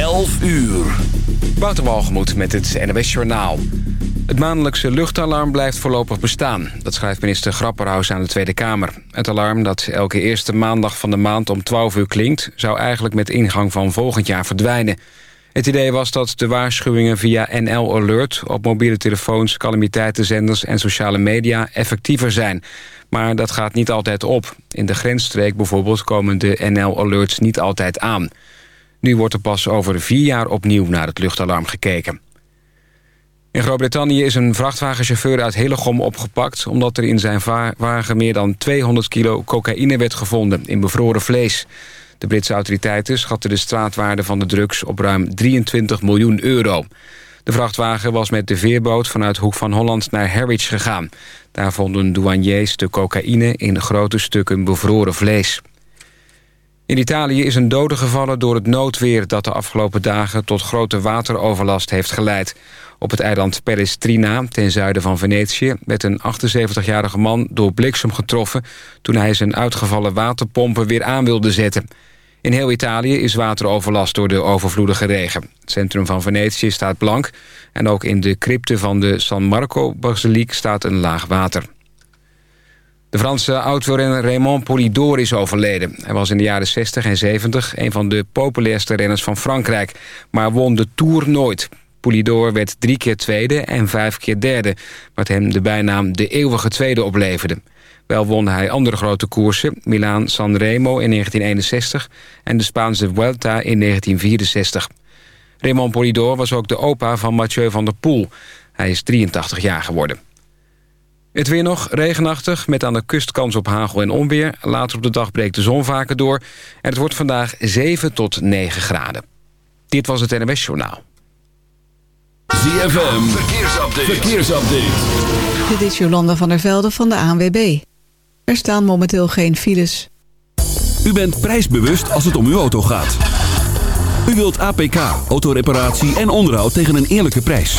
11 uur. Waterwalgemoed met het NWS Journaal. Het maandelijkse luchtalarm blijft voorlopig bestaan. Dat schrijft minister Grapperhaus aan de Tweede Kamer. Het alarm dat elke eerste maandag van de maand om 12 uur klinkt... zou eigenlijk met ingang van volgend jaar verdwijnen. Het idee was dat de waarschuwingen via NL Alert... op mobiele telefoons, calamiteitenzenders en sociale media effectiever zijn. Maar dat gaat niet altijd op. In de grensstreek bijvoorbeeld komen de NL Alerts niet altijd aan... Nu wordt er pas over vier jaar opnieuw naar het luchtalarm gekeken. In Groot-Brittannië is een vrachtwagenchauffeur uit Hillegom opgepakt... omdat er in zijn wagen meer dan 200 kilo cocaïne werd gevonden in bevroren vlees. De Britse autoriteiten schatten de straatwaarde van de drugs op ruim 23 miljoen euro. De vrachtwagen was met de veerboot vanuit Hoek van Holland naar Harwich gegaan. Daar vonden douaniers de cocaïne in grote stukken bevroren vlees. In Italië is een dode gevallen door het noodweer... dat de afgelopen dagen tot grote wateroverlast heeft geleid. Op het eiland Perestrina, ten zuiden van Venetië... werd een 78-jarige man door bliksem getroffen... toen hij zijn uitgevallen waterpompen weer aan wilde zetten. In heel Italië is wateroverlast door de overvloedige regen. Het centrum van Venetië staat blank... en ook in de crypte van de San Marco-basiliek staat een laag water. De Franse autorenner Raymond Poulidor is overleden. Hij was in de jaren 60 en 70 een van de populairste renners van Frankrijk... maar won de Tour nooit. Poulidor werd drie keer tweede en vijf keer derde... wat hem de bijnaam de eeuwige tweede opleverde. Wel won hij andere grote koersen, Milaan-San Remo in 1961... en de Spaanse Vuelta in 1964. Raymond Poulidor was ook de opa van Mathieu van der Poel. Hij is 83 jaar geworden. Het weer nog, regenachtig, met aan de kust kans op hagel en onweer. Later op de dag breekt de zon vaker door. En het wordt vandaag 7 tot 9 graden. Dit was het NWS Journaal. ZFM, verkeersupdate. verkeersupdate. Dit is Jolanda van der Velde van de ANWB. Er staan momenteel geen files. U bent prijsbewust als het om uw auto gaat. U wilt APK, autoreparatie en onderhoud tegen een eerlijke prijs.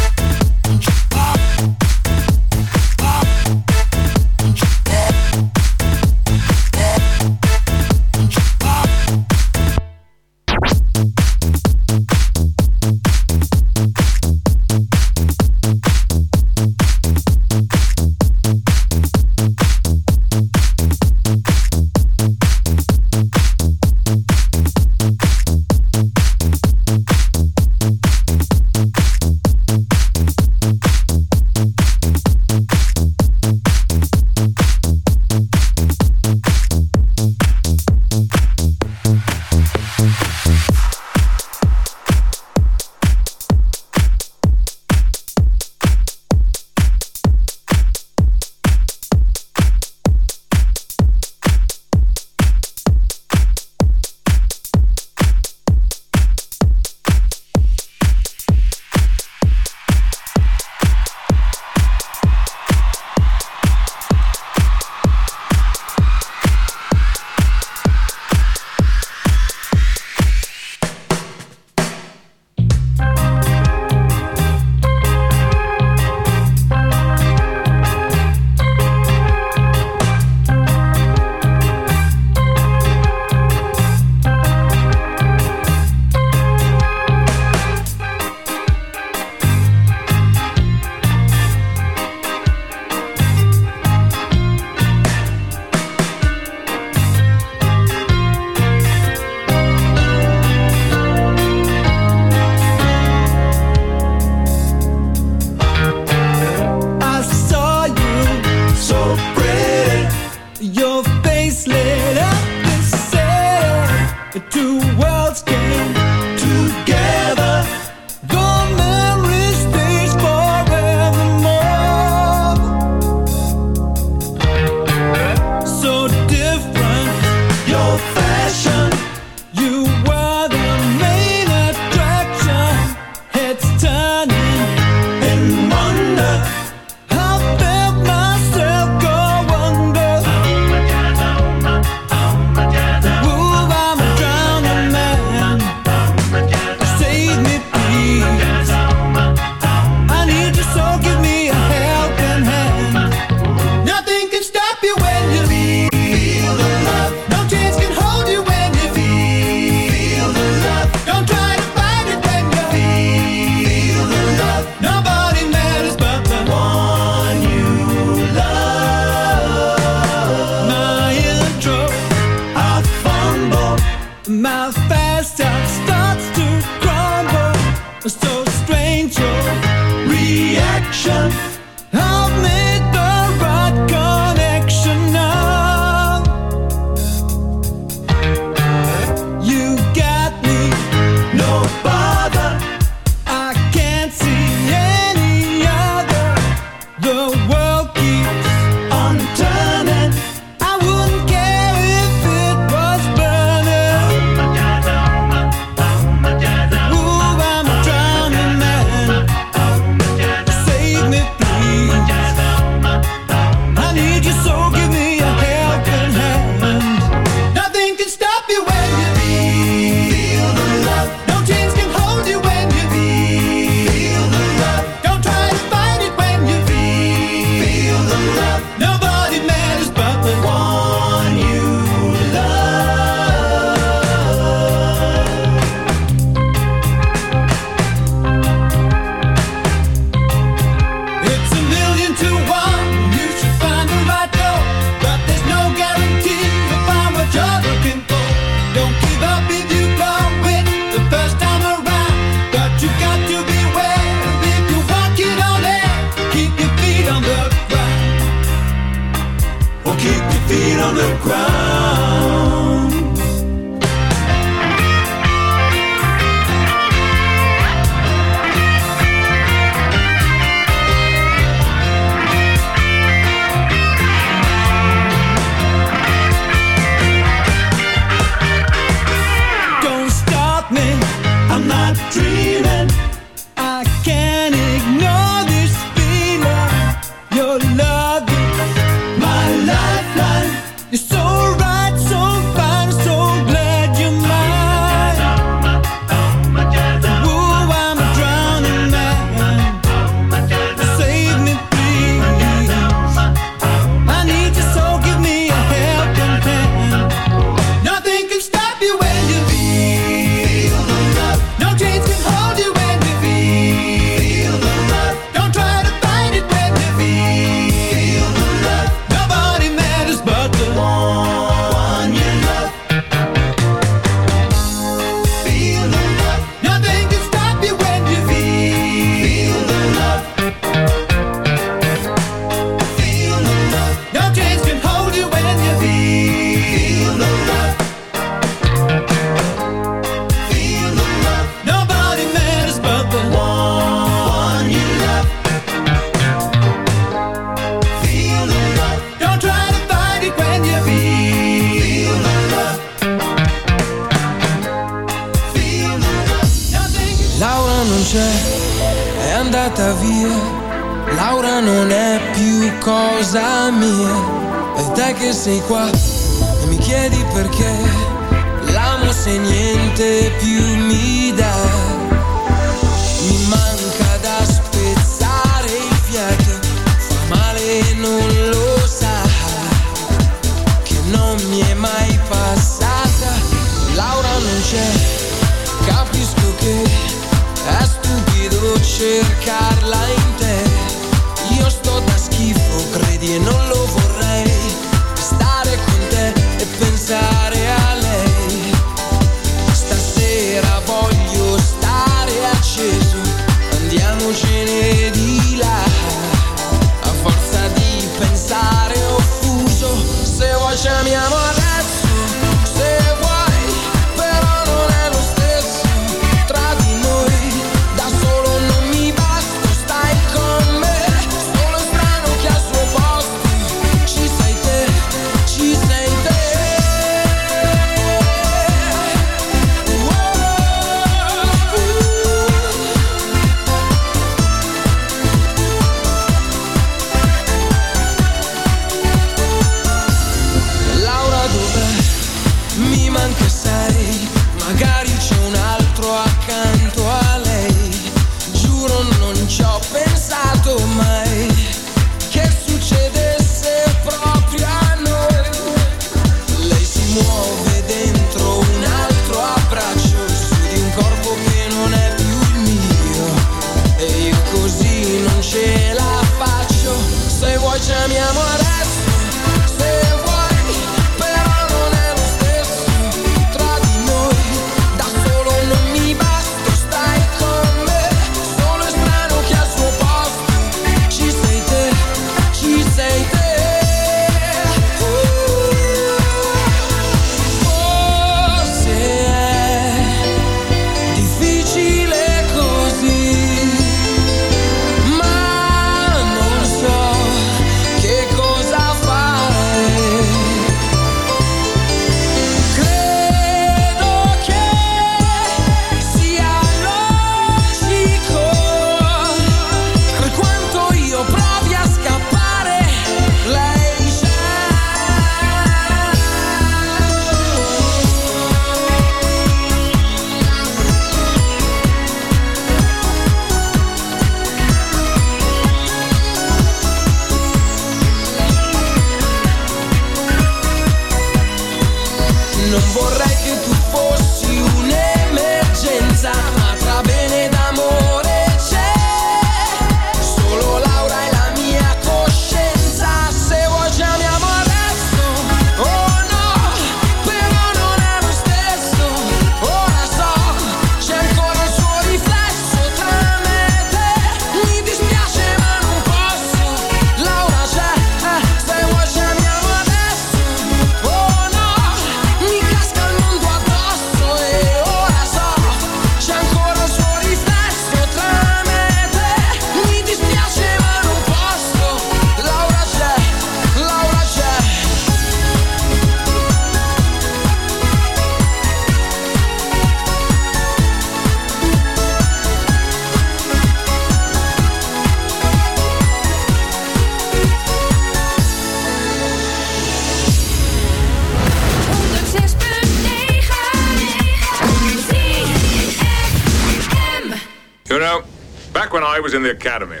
the academy.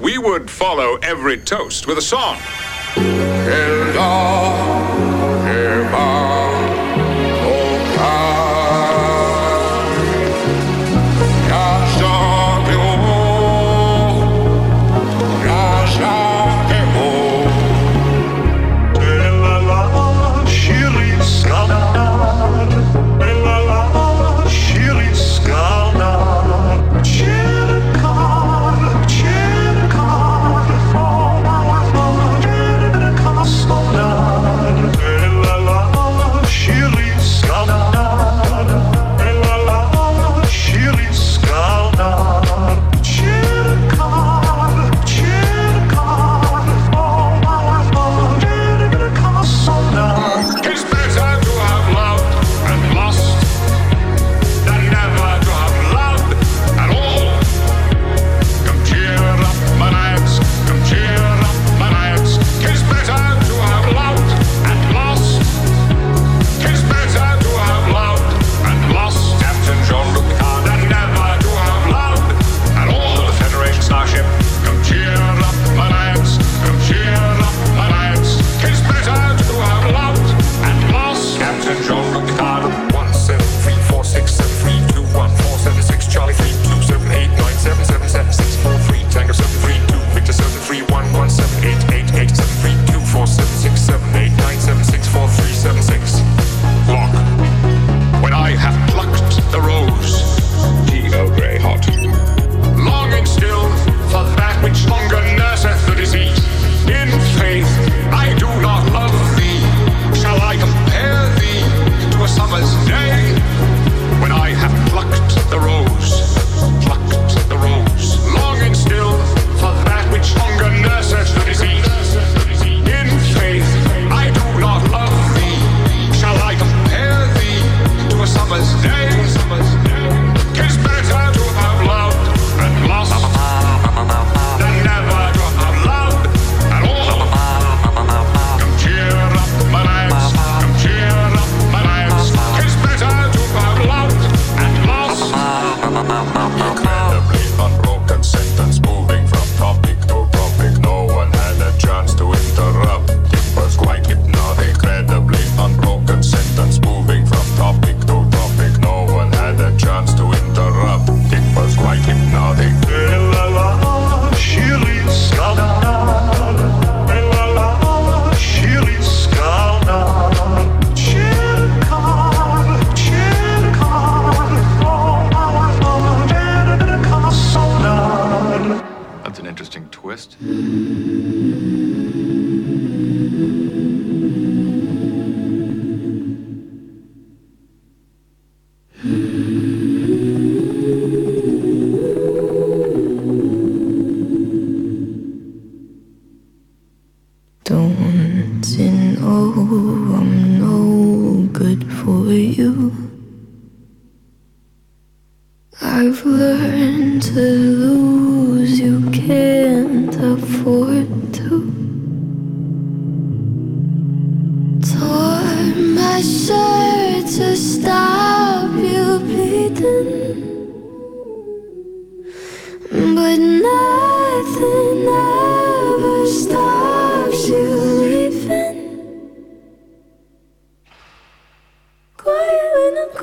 We would follow every toast with a song.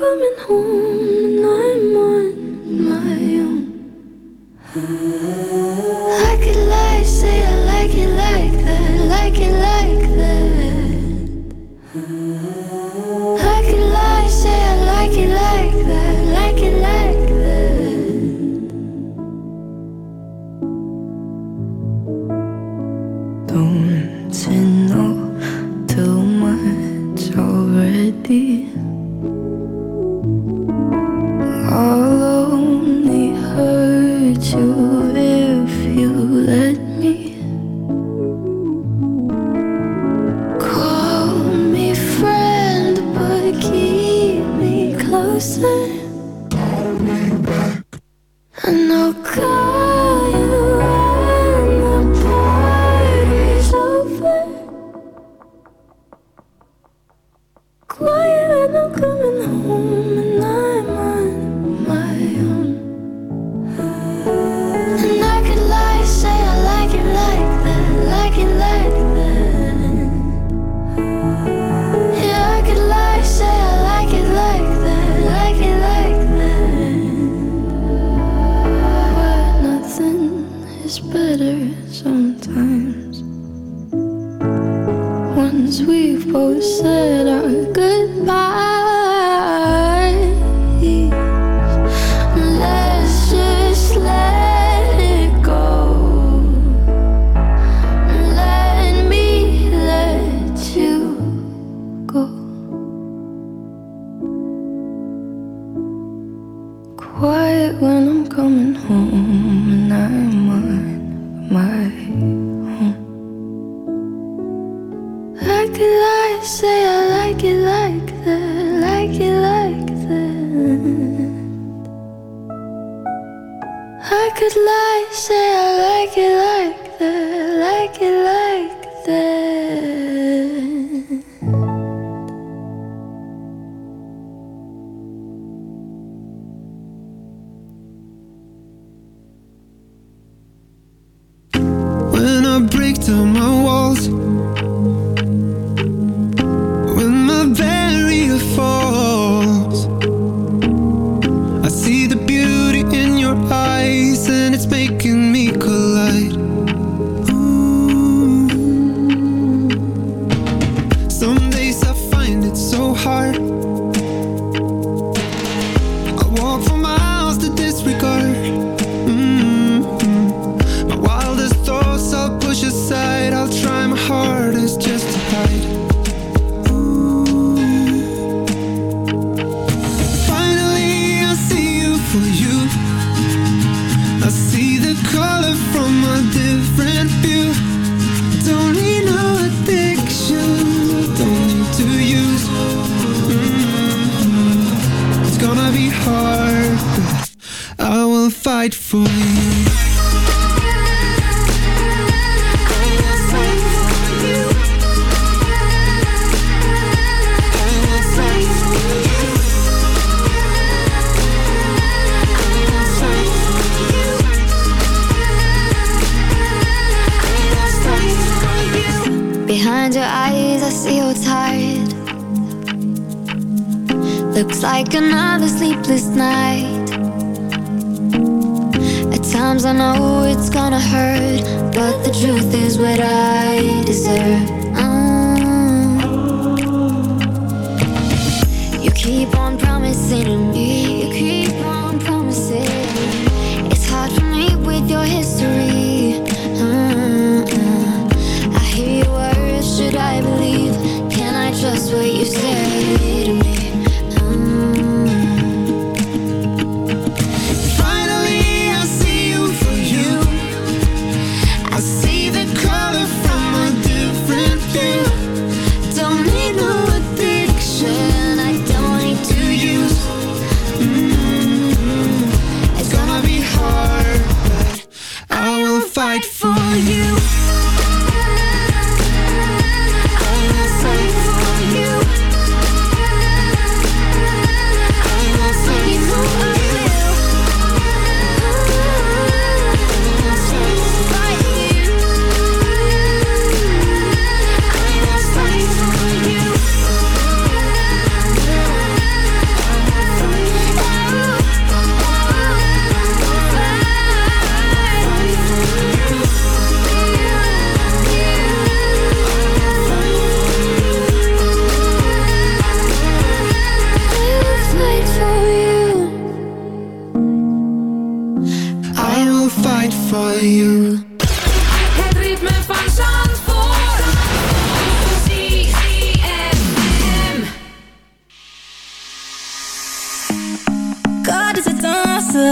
coming home. when I'm coming home. eyes, I see you're tired. Looks like another sleepless night. At times I know it's gonna hurt, but the truth is what I deserve. Uh-huh. You keep on promising me, you keep on promising. It's hard for me with your history.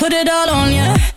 put it all on you.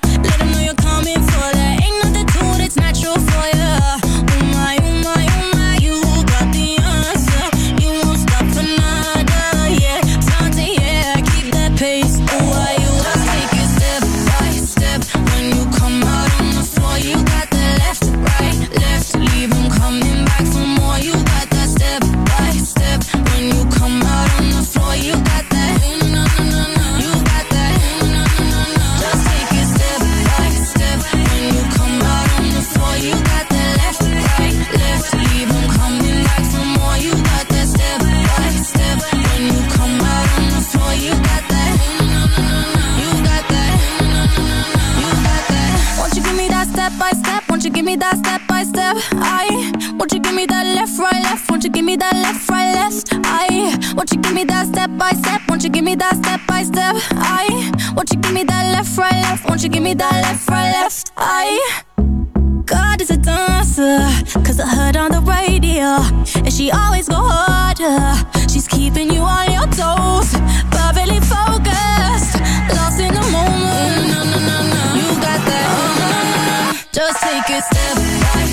Cause I heard on the radio, and she always go harder. She's keeping you on your toes, perfectly focused, lost in the moment. You got that. Uh-huh. Just take a step back.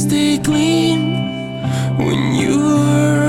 stay clean when you're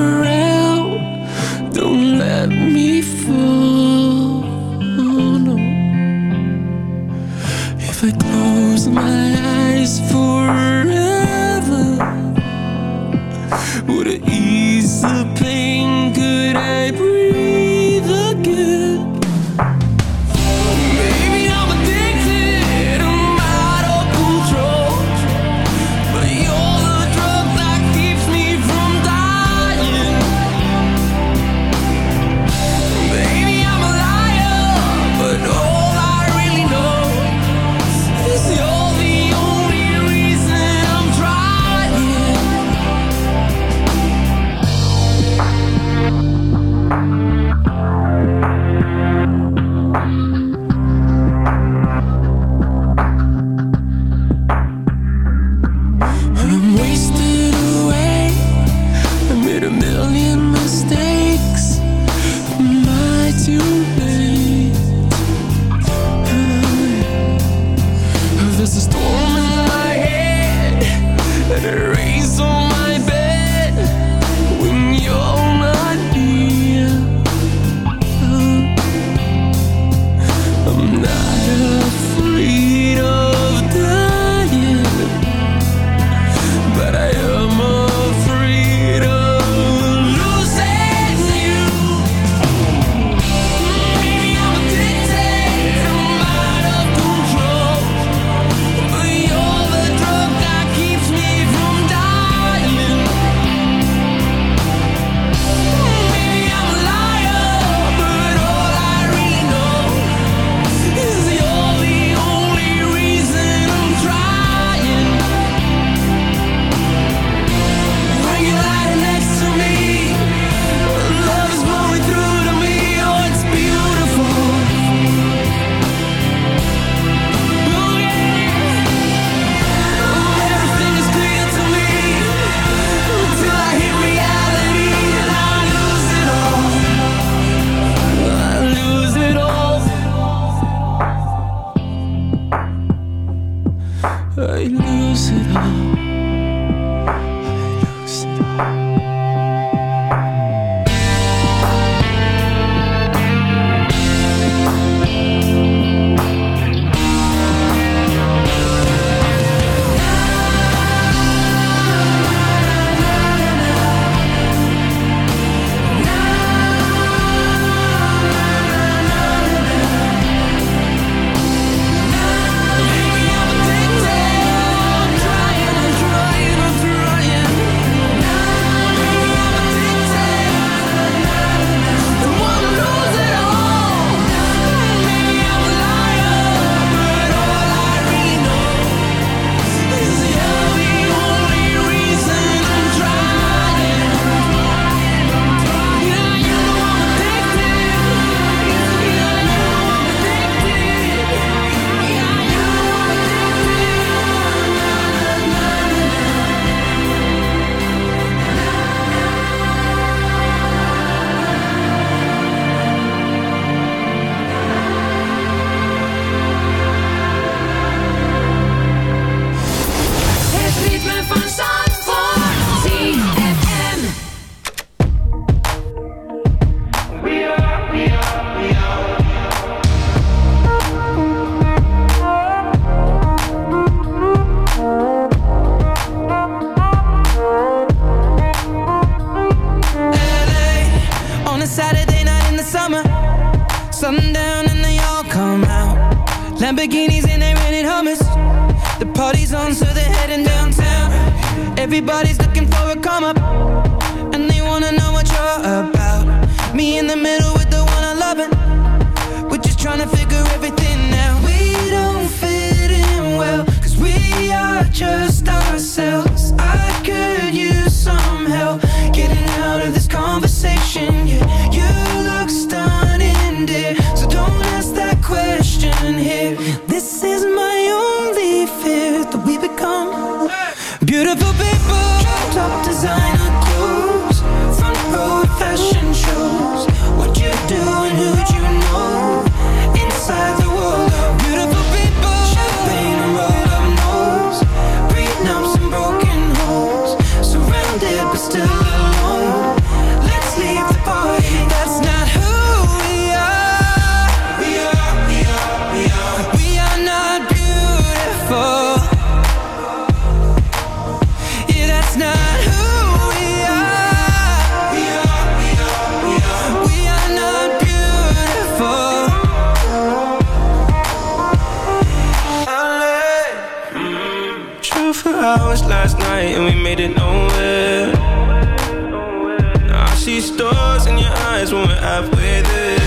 stars in your eyes when we're halfway there.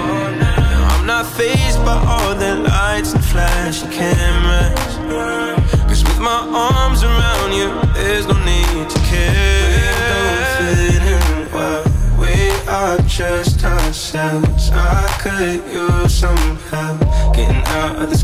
Oh, I'm not phased by all the lights and flashing cameras. Cause with my arms around you, there's no need to care. We don't fit in well. We are just ourselves. I could use some help getting out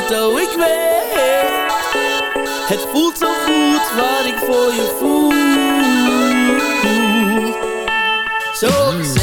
goed, oh ik weet Het voelt zo goed wat ik voor je voel. Zo, hmm.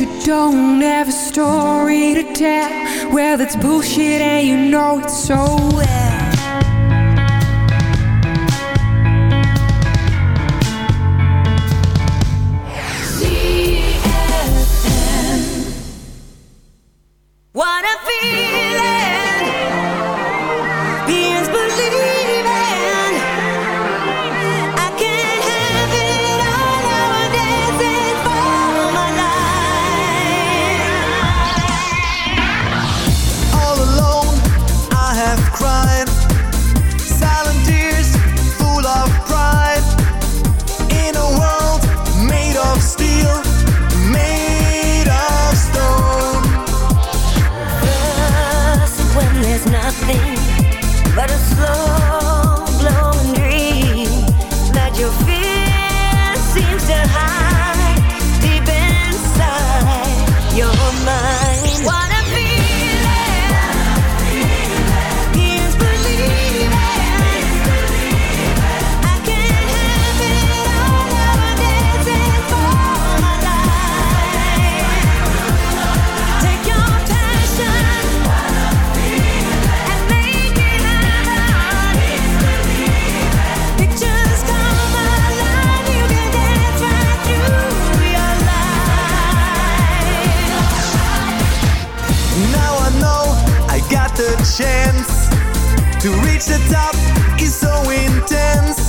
You don't have a story to tell. Well, that's bullshit, and you know it so well. the top is so intense.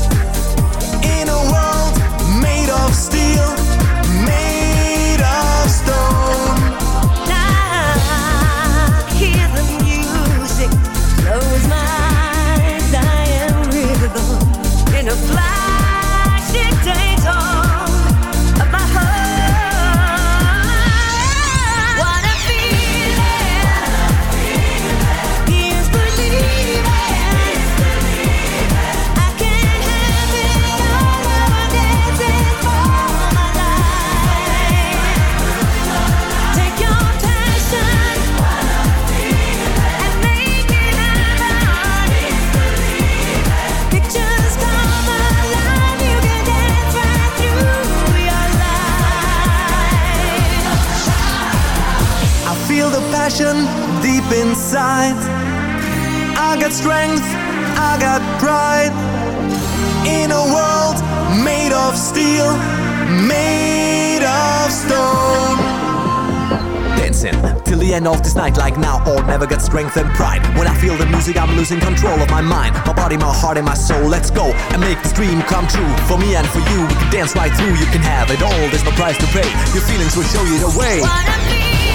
mind, my body, my heart, and my soul. Let's go and make this dream come true. For me and for you, we can dance right through. You can have it all. There's no price to pay. Your feelings will show you the way.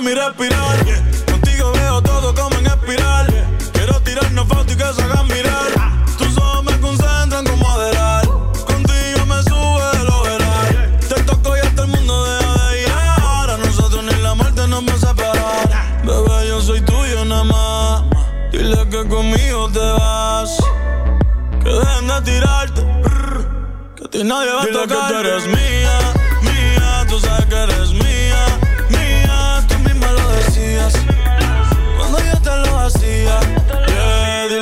Mi respirar. Contigo veo todo como en espiral. Quiero tirarnos fotos y que se hagan mirar. Tus ojos me concentran como adelar. Contigo me sube el overall. Te toco y hasta el mundo deja de llegar. A nosotros ni la muerte nos va a separar. Bebé, yo soy tuyo nada más. Dile que conmigo te vas. Que dejen de tirarte. brr, Que a ti nadie va a tocar. que tú eres mía.